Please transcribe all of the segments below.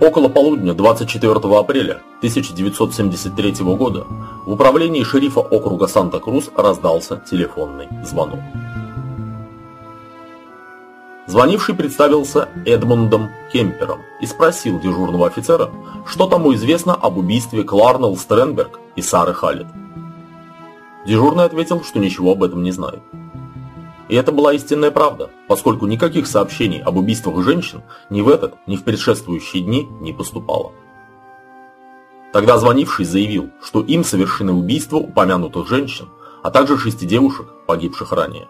Около полудня 24 апреля 1973 года в управлении шерифа округа Санта-Крус раздался телефонный звонок. Звонивший представился Эдмундом Кемпером и спросил дежурного офицера, что тому известно об убийстве Кларнелл Стренберг и Сары Халлет. Дежурный ответил, что ничего об этом не знает. И это была истинная правда, поскольку никаких сообщений об убийствах женщин ни в этот, ни в предшествующие дни не поступало. Тогда звонивший заявил, что им совершены убийства упомянутых женщин, а также шести девушек, погибших ранее.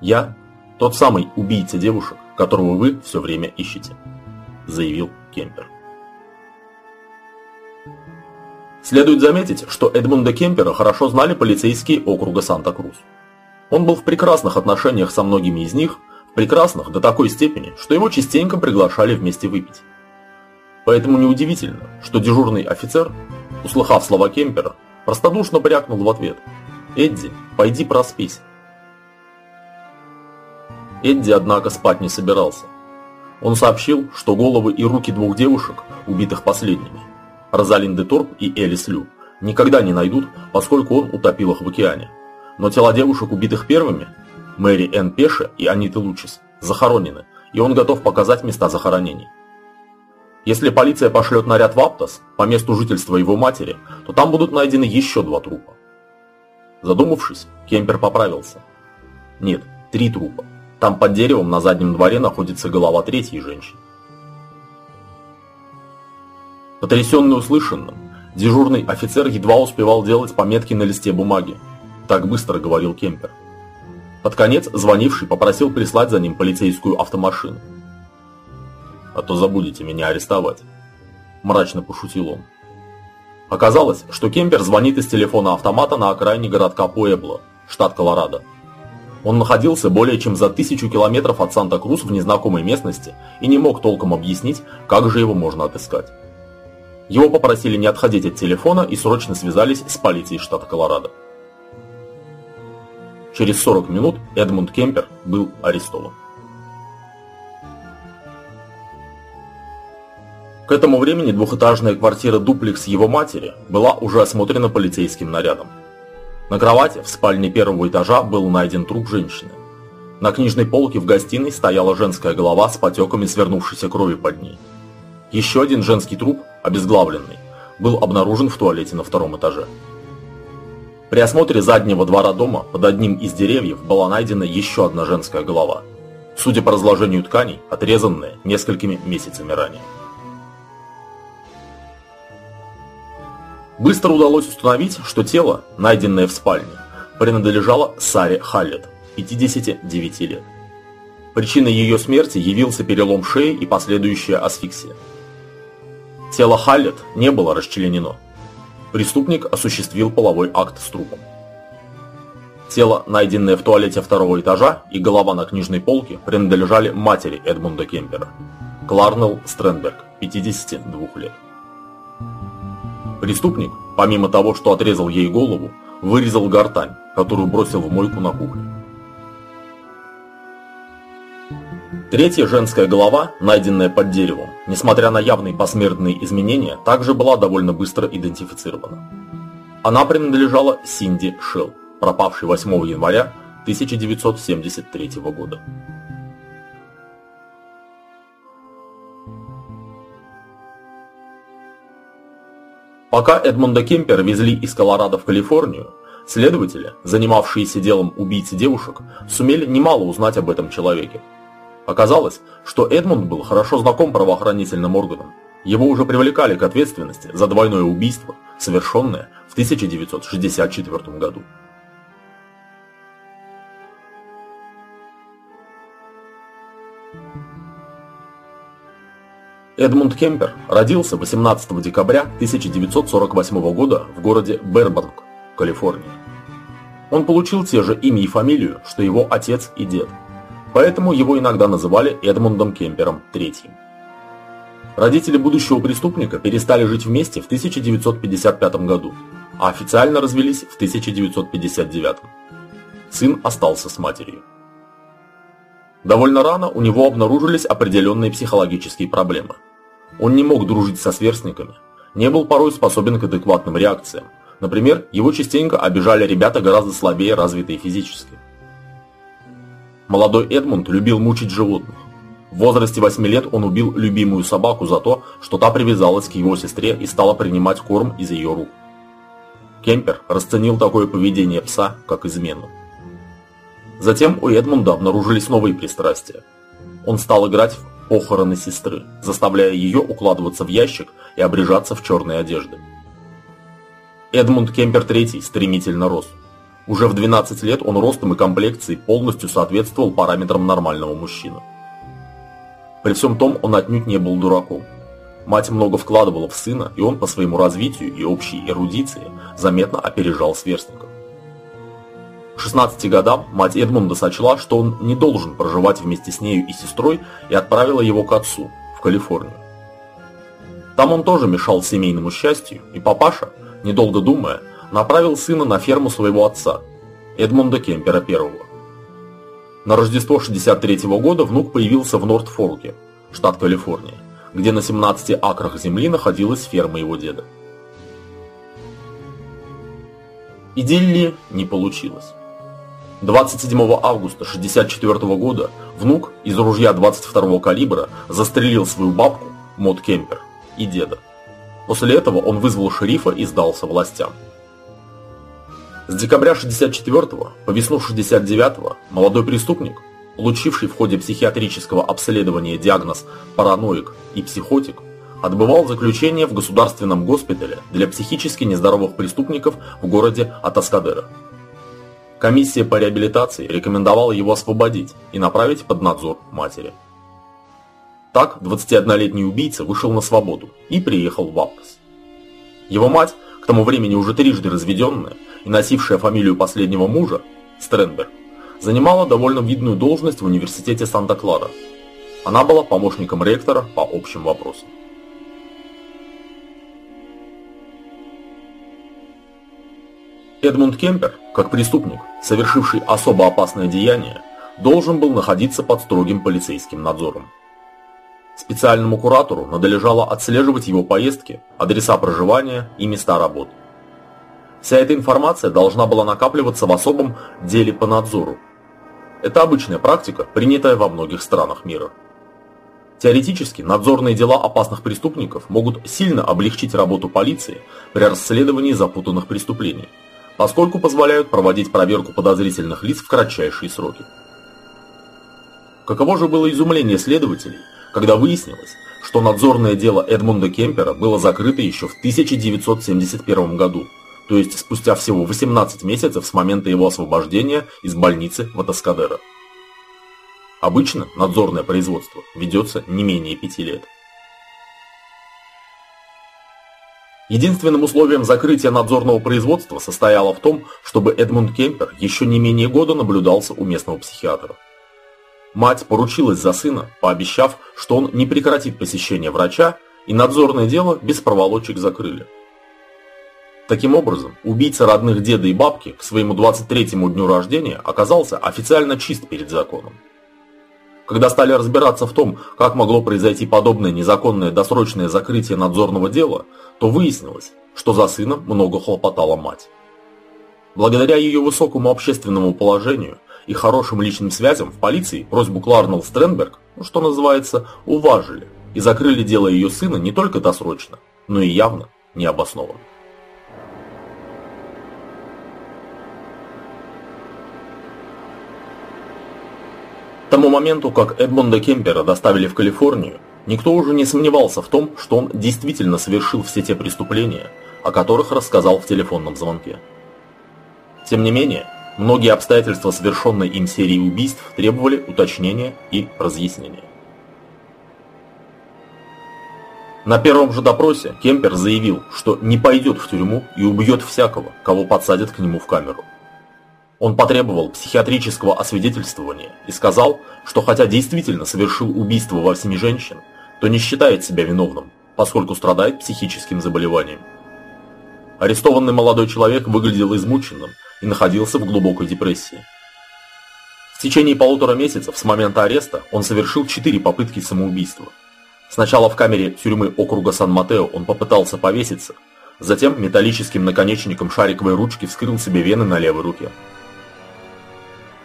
«Я – тот самый убийца девушек, которого вы все время ищете», – заявил Кемпер. Следует заметить, что Эдмунда Кемпера хорошо знали полицейские округа Санта-Крус. Он был в прекрасных отношениях со многими из них, в прекрасных до такой степени, что его частенько приглашали вместе выпить. Поэтому неудивительно, что дежурный офицер, услыхав слова Кемпера, простодушно брякнул в ответ «Эдди, пойди проспись». Эдди, однако, спать не собирался. Он сообщил, что головы и руки двух девушек, убитых последними, Розалинды Торп и Элис Лю, никогда не найдут, поскольку он утопил их в океане. Но тела девушек, убитых первыми, Мэри Энн Пеша и Аниты Лучис, захоронены, и он готов показать места захоронений. Если полиция пошлет наряд в Аптос, по месту жительства его матери, то там будут найдены еще два трупа. Задумавшись, Кемпер поправился. Нет, три трупа. Там под деревом на заднем дворе находится голова третьей женщины. Потрясенный услышанным, дежурный офицер едва успевал делать пометки на листе бумаги, так быстро говорил Кемпер. Под конец звонивший попросил прислать за ним полицейскую автомашину. «А то забудете меня арестовать», – мрачно пошутил он. Оказалось, что Кемпер звонит из телефона автомата на окраине городка Пуэбло, штат Колорадо. Он находился более чем за тысячу километров от Санта-Крус в незнакомой местности и не мог толком объяснить, как же его можно отыскать. Его попросили не отходить от телефона и срочно связались с полицией штата Колорадо. Через 40 минут Эдмунд Кемпер был арестован. К этому времени двухэтажная квартира дуплекс его матери была уже осмотрена полицейским нарядом. На кровати в спальне первого этажа был найден труп женщины. На книжной полке в гостиной стояла женская голова с потеками свернувшейся крови под ней. Еще один женский труп, обезглавленный, был обнаружен в туалете на втором этаже. При осмотре заднего двора дома под одним из деревьев была найдена еще одна женская голова, судя по разложению тканей, отрезанная несколькими месяцами ранее. Быстро удалось установить, что тело, найденное в спальне, принадлежало Саре Халлет, 59 лет. Причиной ее смерти явился перелом шеи и последующая асфиксия. Тело Халлет не было расчленено, преступник осуществил половой акт с трупом. Тело, найденное в туалете второго этажа, и голова на книжной полке принадлежали матери Эдмунда Кемпера, Кларнелл Стренберг, 52 лет. Преступник, помимо того, что отрезал ей голову, вырезал гортань, которую бросил в мойку на кухне. Третья женская голова, найденная под деревом, несмотря на явные посмертные изменения, также была довольно быстро идентифицирована. Она принадлежала Синди Шелл, пропавшей 8 января 1973 года. Пока Эдмунда Кемпер везли из Колорадо в Калифорнию, следователи, занимавшиеся делом убийцы девушек, сумели немало узнать об этом человеке. Оказалось, что Эдмунд был хорошо знаком правоохранительным органам. Его уже привлекали к ответственности за двойное убийство, совершенное в 1964 году. Эдмунд Кемпер родился 18 декабря 1948 года в городе Бербанк, Калифорния. Он получил те же имя и фамилию, что его отец и дед – Поэтому его иногда называли Эдмундом Кемпером III. Родители будущего преступника перестали жить вместе в 1955 году, а официально развелись в 1959. Сын остался с матерью. Довольно рано у него обнаружились определенные психологические проблемы. Он не мог дружить со сверстниками, не был порой способен к адекватным реакциям. Например, его частенько обижали ребята гораздо слабее развитые физически. Молодой Эдмунд любил мучить животных. В возрасте 8 лет он убил любимую собаку за то, что та привязалась к его сестре и стала принимать корм из ее рук. Кемпер расценил такое поведение пса как измену. Затем у Эдмунда обнаружились новые пристрастия. Он стал играть в похороны сестры, заставляя ее укладываться в ящик и обрежаться в черные одежды. Эдмунд Кемпер III стремительно рос. Уже в 12 лет он ростом и комплекцией полностью соответствовал параметрам нормального мужчины. При всем том он отнюдь не был дураком. Мать много вкладывала в сына, и он по своему развитию и общей эрудиции заметно опережал сверстников. К 16 годам мать Эдмунда сочла, что он не должен проживать вместе с нею и сестрой, и отправила его к отцу, в Калифорнию. Там он тоже мешал семейному счастью, и папаша, недолго думая, направил сына на ферму своего отца, Эдмунда Кемпера I. На Рождество 63 -го года внук появился в Норт-Фолке, штат Калифорния, где на 17 акрах земли находилась ферма его деда. Идиллии не получилось. 27 августа 1964 года внук из ружья 22 калибра застрелил свою бабку, Мод Кемпер, и деда. После этого он вызвал шерифа и сдался властям. С декабря 64 по весну 69 молодой преступник, получивший в ходе психиатрического обследования диагноз параноик и психотик, отбывал заключение в государственном госпитале для психически нездоровых преступников в городе Атаскадера. Комиссия по реабилитации рекомендовала его освободить и направить под надзор матери. Так 21-летний убийца вышел на свободу и приехал в Аппас. Его мать, к тому времени уже трижды разведенная и носившая фамилию последнего мужа, Стренберг, занимала довольно видную должность в университете Санта-Клара. Она была помощником ректора по общим вопросам. Эдмунд Кемпер, как преступник, совершивший особо опасное деяние, должен был находиться под строгим полицейским надзором. Специальному куратору надлежало отслеживать его поездки, адреса проживания и места работы. Вся эта информация должна была накапливаться в особом деле по надзору. Это обычная практика, принятая во многих странах мира. Теоретически, надзорные дела опасных преступников могут сильно облегчить работу полиции при расследовании запутанных преступлений – поскольку позволяют проводить проверку подозрительных лиц в кратчайшие сроки. Каково же было изумление следователей, когда выяснилось, что надзорное дело Эдмунда Кемпера было закрыто еще в 1971 году, то есть спустя всего 18 месяцев с момента его освобождения из больницы в Атаскадера. Обычно надзорное производство ведется не менее пяти лет. Единственным условием закрытия надзорного производства состояло в том, чтобы Эдмунд Кемпер еще не менее года наблюдался у местного психиатра. Мать поручилась за сына, пообещав, что он не прекратит посещение врача, и надзорное дело без проволочек закрыли. Таким образом, убийца родных деда и бабки к своему 23-му дню рождения оказался официально чист перед законом. Когда стали разбираться в том, как могло произойти подобное незаконное досрочное закрытие надзорного дела, то выяснилось, что за сыном много хлопотала мать. Благодаря ее высокому общественному положению и хорошим личным связям в полиции просьбу Кларнелл Стренберг, ну, что называется, уважили и закрыли дело ее сына не только досрочно, но и явно необоснованно. тому моменту, как Эдмонда Кемпера доставили в Калифорнию, никто уже не сомневался в том, что он действительно совершил все те преступления, о которых рассказал в телефонном звонке. Тем не менее, многие обстоятельства совершенной им серии убийств требовали уточнения и разъяснения. На первом же допросе Кемпер заявил, что не пойдет в тюрьму и убьет всякого, кого подсадят к нему в камеру. Он потребовал психиатрического освидетельствования и сказал, что хотя действительно совершил убийство во восьми женщин, то не считает себя виновным, поскольку страдает психическим заболеванием. Арестованный молодой человек выглядел измученным и находился в глубокой депрессии. В течение полутора месяцев с момента ареста он совершил четыре попытки самоубийства. Сначала в камере тюрьмы округа Сан-Матео он попытался повеситься, затем металлическим наконечником шариковой ручки вскрыл себе вены на левой руке.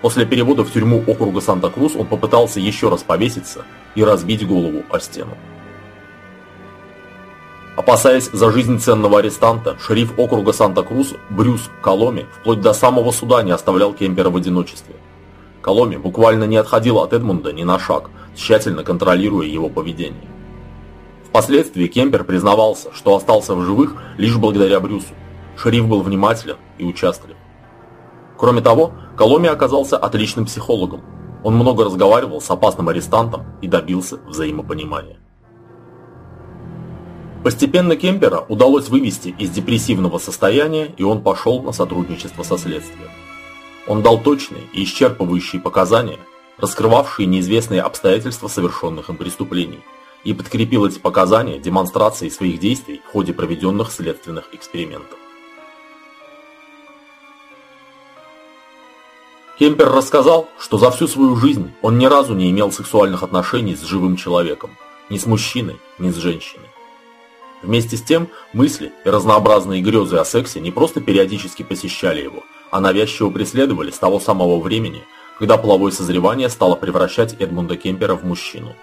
После перевода в тюрьму округа Санта-Крус он попытался еще раз повеситься и разбить голову о стену. Опасаясь за жизнь ценного арестанта, шериф округа Санта-Крус Брюс Коломи вплоть до самого суда не оставлял Кемпера в одиночестве. Коломи буквально не отходил от Эдмунда ни на шаг, тщательно контролируя его поведение. Впоследствии Кемпер признавался, что остался в живых лишь благодаря Брюсу. Шериф был внимателен и участлив. Кроме того, Коломи оказался отличным психологом. Он много разговаривал с опасным арестантом и добился взаимопонимания. Постепенно Кемпера удалось вывести из депрессивного состояния, и он пошел на сотрудничество со следствием. Он дал точные и исчерпывающие показания, раскрывавшие неизвестные обстоятельства совершенных им преступлений, и подкрепил эти показания демонстрацией своих действий в ходе проведенных следственных экспериментов. Кемпер рассказал, что за всю свою жизнь он ни разу не имел сексуальных отношений с живым человеком, ни с мужчиной, ни с женщиной. Вместе с тем, мысли и разнообразные грезы о сексе не просто периодически посещали его, а навязчиво преследовали с того самого времени, когда половое созревание стало превращать Эдмунда Кемпера в мужчину.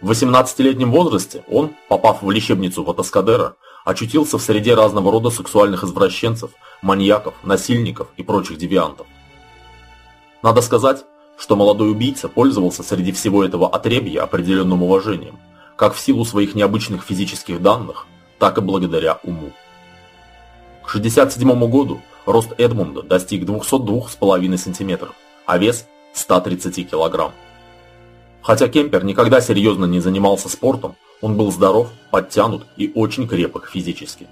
В 18-летнем возрасте он, попав в лечебницу Ватаскадера, очутился в среде разного рода сексуальных извращенцев, маньяков, насильников и прочих девиантов. Надо сказать, что молодой убийца пользовался среди всего этого отребья определенным уважением – как в силу своих необычных физических данных, так и благодаря уму. К 1967 году рост Эдмунда достиг 202,5 см, а вес 130 кг. Хотя Кемпер никогда серьезно не занимался спортом, он был здоров, подтянут и очень крепок физически.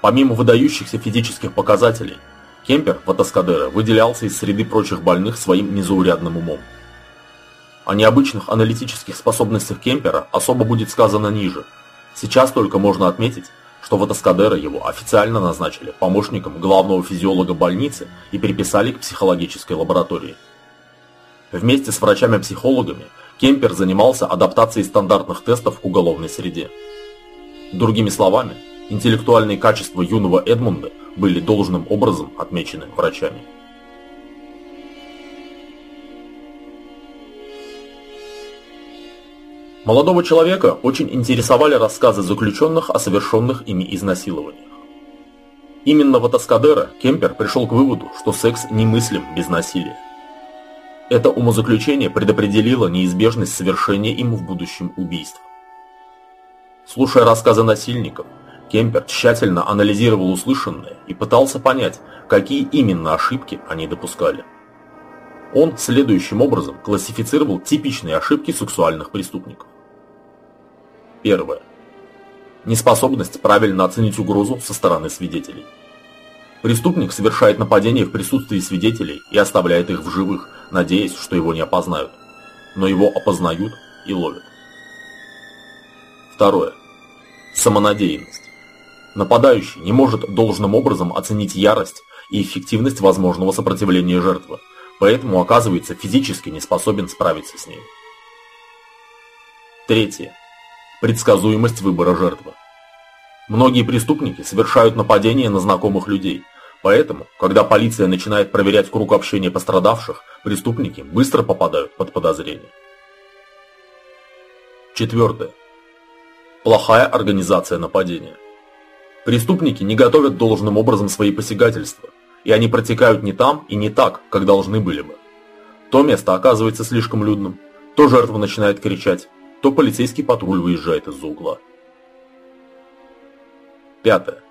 Помимо выдающихся физических показателей, Кемпер Ватаскадера выделялся из среды прочих больных своим незаурядным умом. О необычных аналитических способностях Кемпера особо будет сказано ниже. Сейчас только можно отметить, что Ватаскадера его официально назначили помощником главного физиолога больницы и переписали к психологической лаборатории. Вместе с врачами-психологами Кемпер занимался адаптацией стандартных тестов к уголовной среде. Другими словами, интеллектуальные качества юного Эдмунда были должным образом отмечены врачами. Молодого человека очень интересовали рассказы заключенных о совершенных ими изнасилованиях. Именно в Атаскадера Кемпер пришел к выводу, что секс немыслим без насилия. Это умозаключение предопределило неизбежность совершения им в будущем убийств. Слушая рассказы насильников, Кемпер тщательно анализировал услышанное и пытался понять, какие именно ошибки они допускали. Он следующим образом классифицировал типичные ошибки сексуальных преступников. Первое. Неспособность правильно оценить угрозу со стороны свидетелей. Преступник совершает нападение в присутствии свидетелей и оставляет их в живых, надеясь, что его не опознают. Но его опознают и ловят. Второе. Самонадеянность. Нападающий не может должным образом оценить ярость и эффективность возможного сопротивления жертвы, поэтому оказывается физически не способен справиться с ней. Третье предсказуемость выбора жертвы. Многие преступники совершают нападения на знакомых людей, поэтому, когда полиция начинает проверять круг общения пострадавших, преступники быстро попадают под подозрение. Четвертое. Плохая организация нападения. Преступники не готовят должным образом свои посягательства, и они протекают не там и не так, как должны были бы. То место оказывается слишком людным, то жертва начинает кричать, то полицейский патруль выезжает из-за угла. Пятое.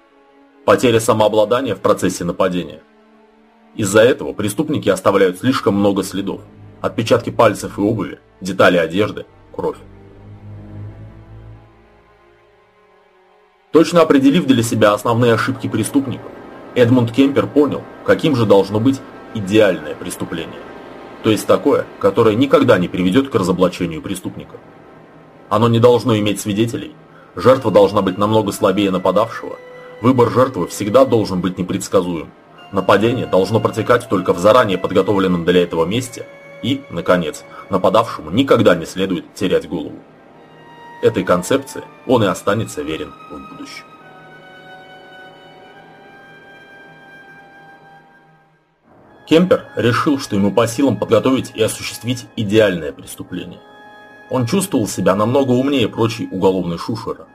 Потеря самообладания в процессе нападения. Из-за этого преступники оставляют слишком много следов. Отпечатки пальцев и обуви, детали одежды, кровь. Точно определив для себя основные ошибки преступников, Эдмунд Кемпер понял, каким же должно быть идеальное преступление. То есть такое, которое никогда не приведет к разоблачению преступника. Оно не должно иметь свидетелей. Жертва должна быть намного слабее нападавшего. Выбор жертвы всегда должен быть непредсказуем. Нападение должно протекать только в заранее подготовленном для этого месте и, наконец, нападавшему никогда не следует терять голову. Этой концепции он и останется верен в будущем. Кемпер решил, что ему по силам подготовить и осуществить идеальное преступление. Он чувствовал себя намного умнее прочей уголовной шушера.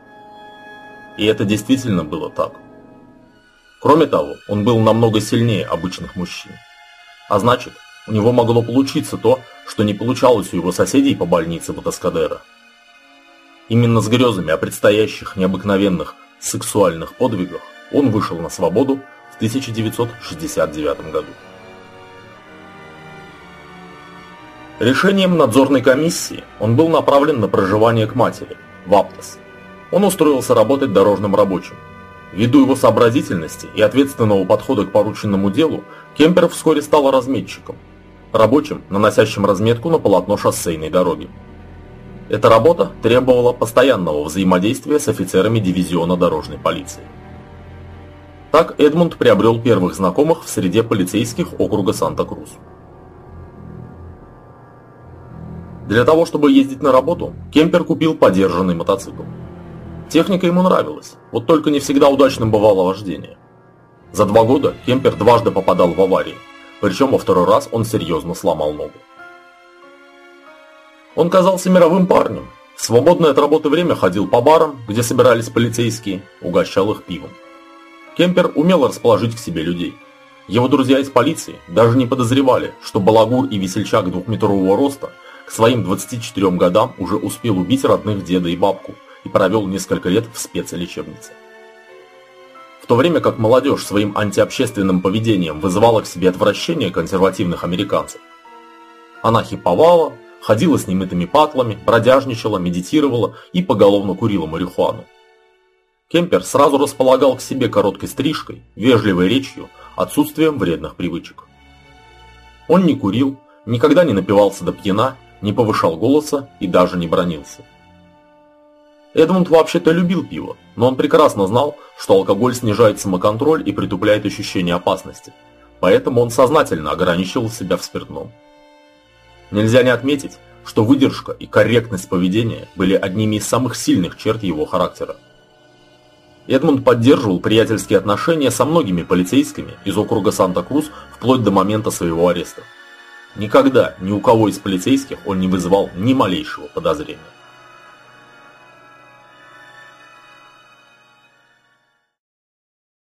И это действительно было так. Кроме того, он был намного сильнее обычных мужчин. А значит, у него могло получиться то, что не получалось у его соседей по больнице Батаскадера. Именно с грезами о предстоящих необыкновенных сексуальных подвигах он вышел на свободу в 1969 году. Решением надзорной комиссии он был направлен на проживание к матери, в Аптос. Он устроился работать дорожным рабочим. Ввиду его сообразительности и ответственного подхода к порученному делу, Кемпер вскоре стал разметчиком, рабочим, наносящим разметку на полотно шоссейной дороги. Эта работа требовала постоянного взаимодействия с офицерами дивизиона дорожной полиции. Так Эдмунд приобрел первых знакомых в среде полицейских округа Санта-Крус. Для того, чтобы ездить на работу, Кемпер купил подержанный мотоцикл. Техника ему нравилась, вот только не всегда удачным бывало вождение. За два года Кемпер дважды попадал в аварии, причем во второй раз он серьезно сломал ногу. Он казался мировым парнем. В свободное от работы время ходил по барам, где собирались полицейские, угощал их пивом. Кемпер умел расположить к себе людей. Его друзья из полиции даже не подозревали, что балагур и весельчак двухметрового роста к своим 24 годам уже успел убить родных деда и бабку и провел несколько лет в спецлечебнице. В то время как молодежь своим антиобщественным поведением вызывала к себе отвращение консервативных американцев, она хиповала, ходила с немытыми патлами, бродяжничала, медитировала и поголовно курила марихуану. Кемпер сразу располагал к себе короткой стрижкой, вежливой речью, отсутствием вредных привычек. Он не курил, никогда не напивался до пьяна не повышал голоса и даже не бронился. Эдмунд вообще-то любил пиво, но он прекрасно знал, что алкоголь снижает самоконтроль и притупляет ощущение опасности, поэтому он сознательно ограничивал себя в спиртном. Нельзя не отметить, что выдержка и корректность поведения были одними из самых сильных черт его характера. Эдмунд поддерживал приятельские отношения со многими полицейскими из округа Санта-Крус вплоть до момента своего ареста. Никогда ни у кого из полицейских он не вызывал ни малейшего подозрения.